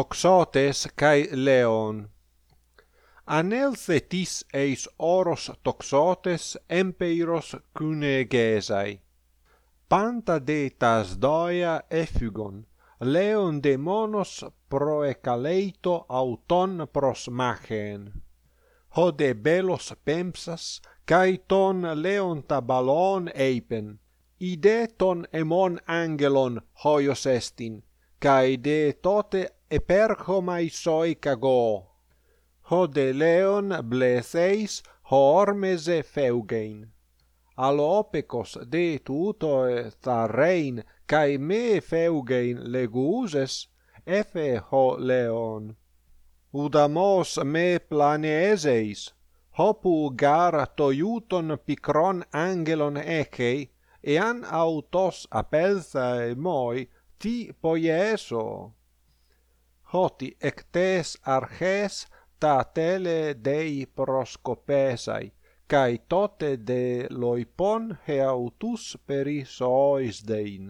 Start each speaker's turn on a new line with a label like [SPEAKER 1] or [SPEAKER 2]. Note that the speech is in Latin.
[SPEAKER 1] toxotes kai leon. Anelthetis eis oros toxotes empeiros cunegesai. Panta de tas doia effugon leon de monos proecaleito auton pros machen. Hode belos pempsas kai ton leonta balon eipen. Ide ton emon angelon hoios estin kai de tote eperchomai soi cago. Hode leon bleseis hormese feugein. Alopecos de tuto tharrein kai me feugein leguses efe ho leon. Udamos me planeeseis hopu gar toiuton picron angelon echei ean autos apelthae moi ti poieso? Hoti ectes arches ta tele dei proscopesai kai tote de loipon heautus peri sois dein.